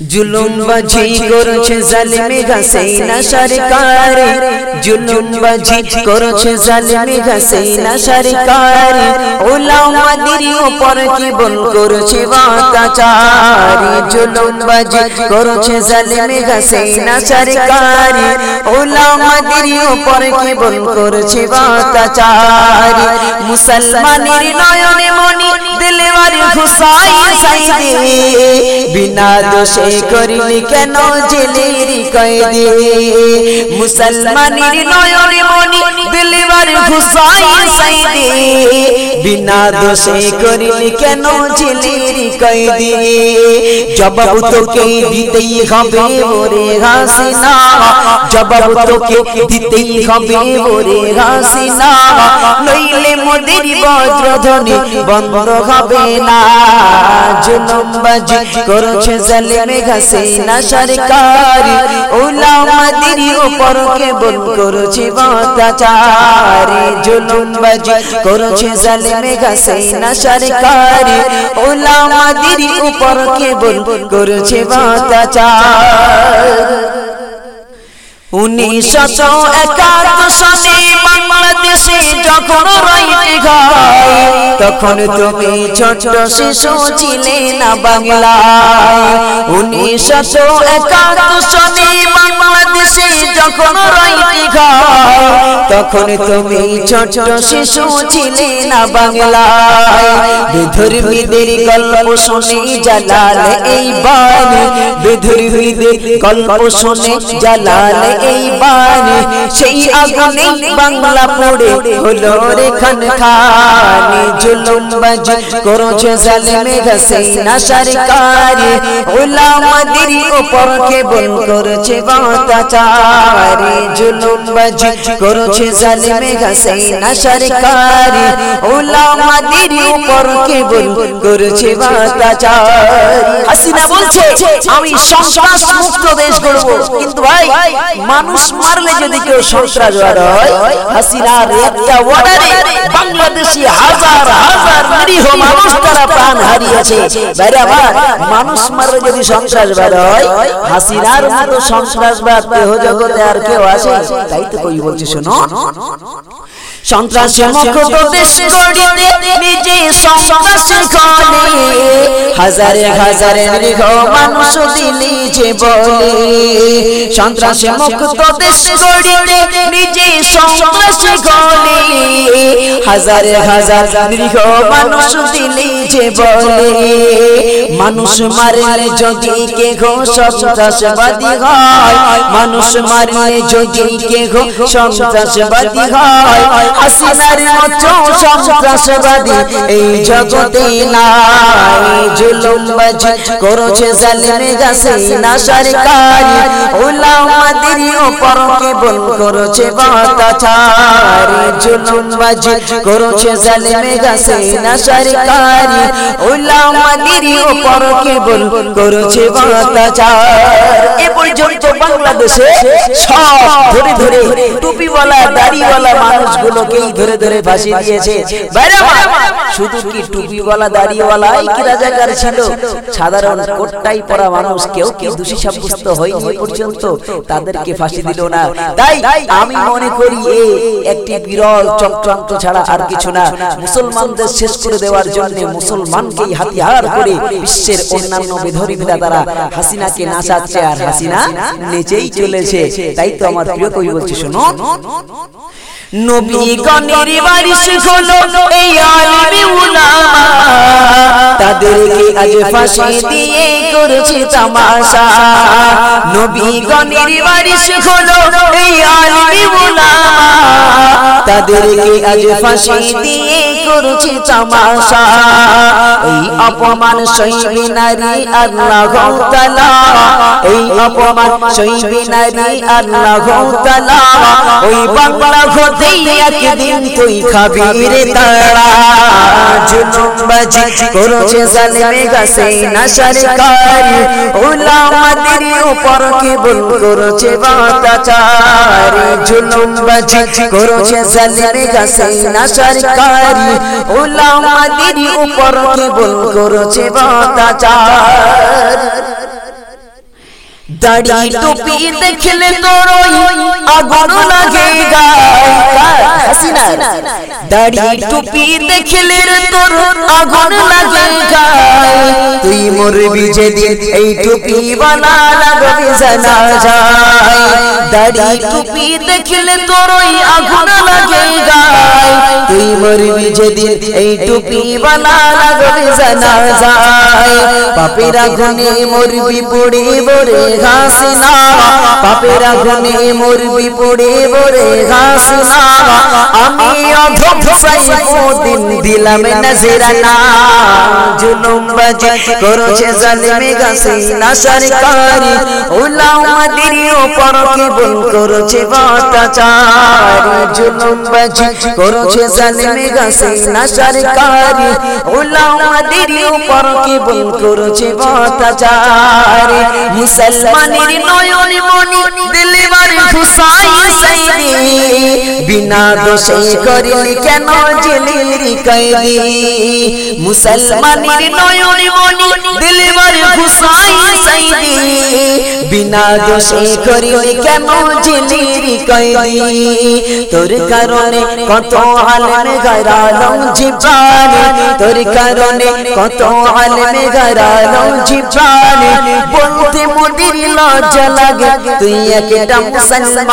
জুলুমবাজি করেছে জালিমে গাছেইনা সরকার। জুলুমবাজি করেছে জালিমে গাছেইনা সরকার। ওলামাদের উপর বল করেছে জুলুমবাজি করেছে? জালিমে গাছেইনা সরকার। ওলামাদের উপর বল করেছে মুসলমানের নয়নে মনি দিলবার ঘুষাই সাইদে। বিনা দোষে করিলি কেন জেলের কয়েদি মুসলমানের নয়নে মনি দিলবার ঘুষাই সাইদে বিনা দোষে করিলি কেন জেলের কয়েদি জবাব তোকে দিতেই হবে ওরে হাসিনা জবাব তোকে দিতেই হবে ওরে হাসিনা নইলে মোদের বজ্রধ্বনি বন্ধ হবে না জুলুমবাজি করেছে জালেমে ঘাসে না সরকার ওলামাদের উপর কেবল করছে অত্যাচার। জুলুমবাজি করেছে জালেমে ঘাসে না সরকার ওলামাদের উপর কেবল করেছে অত্যাচার। উনিশশো একাত্তর সালে বাংলাদেশে যখন রইতে গায় তখন তুমি ছোট শিশু ছিলে না বাংলায়। উনিশশো একাত্তর সালে বাংলাদেশে যখন রইতে গায় তখন তুমি ছোট শিশু ছিলে না বাংলায়। বিধর্মীদের গল্প শুনে জালাল এই বাণী বিধর্মীদের গল্প শুনে জালাল এই বাণী, সেই আগুনে বাংলা পড়ে হলো রে খান খানি জুলুমবাজি করেছে জালেমে গেছে না সরকার। ওলামাদের উপর কেবল করেছে অত্যাচার। জুলুমবাজি করেছে জালেমে গেছে না সরকার। ওলামাদের উপর কেবল করেছে অত্যাচার। হাসিনা বলছে, আমি সন্ত্রাস মুক্ত দেশ গড়ব। কিন্তু ভাই মানুষ মারলে যদি কেউ সন্ত্রাসবাদ হয়, হাসিনার একটা অর্ডারে বাংলাদেশি হাজার হাজার নিরীহ মানুষ তারা প্রাণ হারিয়েছে। বাইরে আবার মানুষ মারলে যদি সন্ত্রাসবাদ হয়, হাসিনার মতো সন্ত্রাসবাদ দেহ জগতে আর কেউ আছে তাই তো কই বলছে, শোনো। সন্ত্রাসী মুক্ত দেশ গড়িতে নিজে সন্ত্রাসী করে হাজারে হাজারে নিরীহ মানুষ দিলি যে বলে সন্ত্রাসী মুক্ত দেশ গড়িতে নিজে সন্ত্রাসী করে হাজারে হাজার নিরীহ মানুষ দিলি যে বলে। মানুষ মারলে যদি কে ঘো সন্ত্রাসবাদী হয়। মানুষ মারলে যদি কে ঘো সন্ত্রাসবাদী হয়। হাসিনার মতো সন্ত্রাসবাদী এই জগতে নাই। করেছে বাংলাদেশে সব ধরে ধরে টুপিওয়ালা দাড়িওয়ালা মানুষগুলোকেই ধরে ধরে ফাঁসি দিয়েছে। ছিল। সাধারণ কোটটাই পরা মানুষ, কেউ কি দোষী সাব্যস্ত হয়নি পর্যন্ত? তাদেরকে ফাঁসি দিল না। তাই আমি মনে করি এই একটি বিরল চক্রান্ত ছাড়া আর কিছু না। মুসলমানদের শেষ করে দেওয়ার জন্য মুসলমানকেই হাতিয়ার করে বিশ্বের অন্যান্য বিধর্মীরা দ্বারা হাসিনাকে নাচাচ্ছে আর হাসিনা নেচেই চলেছে। তাই তো আমার প্রিয় কবি বলছে, শোনো। নবী গণের বারিশ হলো এই আলিমে উলামা। তাদেরকে আজ ফাঁসি দিয়ে করেছে তামাশা। নবী বারিশ হলো এই আলিমে উলামা তাদেরকে আজ ফাঁসি দিয়ে করেছে তামাশা। এই অপমান সইবে নারী আল্লাহ তাআলা। এই অপমান সইবে নারী আল্লাহ তাআলা। ওই বাংলা ঘটেই একদিন তুই খাবি রে তারা। জুলুমবাজি করেছে জালেমে গাছে না সরকার ওলামাদের উপর কেবল করেছে অত্যাচার জুলুমবাজি করছে জালেমে গাছে না সরকার। ওলামাদের উপর কেবল করছে অত্যাচার দাড়ি টুপি দেখলে তোর আগুন লাগে গায়। হাসিনা দাড়ি টুপি দেখলে তোর আগুন লাগে তুই মরবি যেদিন এই টুপি বানা লাগবে জানা যায়। দাড়ি টুপি দেখলে তোর আগুন লাগে গায় তুই মরবি যেদিন এই টুপি বানা লাগবে জানা যায়। পাপের মরবি পড়ে বরে ঘাস না। পাপের মরবি পড়ে বরে ঘাস না। আমি অধপসাই দিন দিলাম নজরানা। জুলুম বাজে করছে জালিমে গাছে না সরকারি। উলামাদের উপর কি বল করছে বাতাচারি জুলুম বাজে করছে জালিমে গাছে না সরকারি উলামাদের উপর কি বল করছে বাতাচারি মুসলমানের নয়ন মনি দিলবার খুশাই সাইদি, বিনা দোষে করিলি কেন জেলের কয়েদি? মুসলমানের নয়ন মনি দিলবার খুশাই সাইদি। বিনা দোষে করিলি কেন জেলের কয়েদি? তোর কারণে কত আলমে গরালো জীবানে। তোর কারণে কত আলমে গরালো জীবানে। বলতে মোদির লজ্জা লাগে, তুই একটা মুসলমান।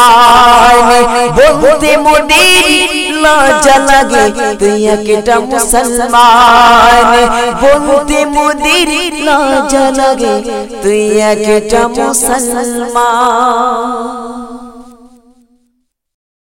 বলতে মোদির লজ্জা লাগে তুই একটা মুসলমান বলতে মোদির লজ্জা লাগে তুই একটা মুসলমান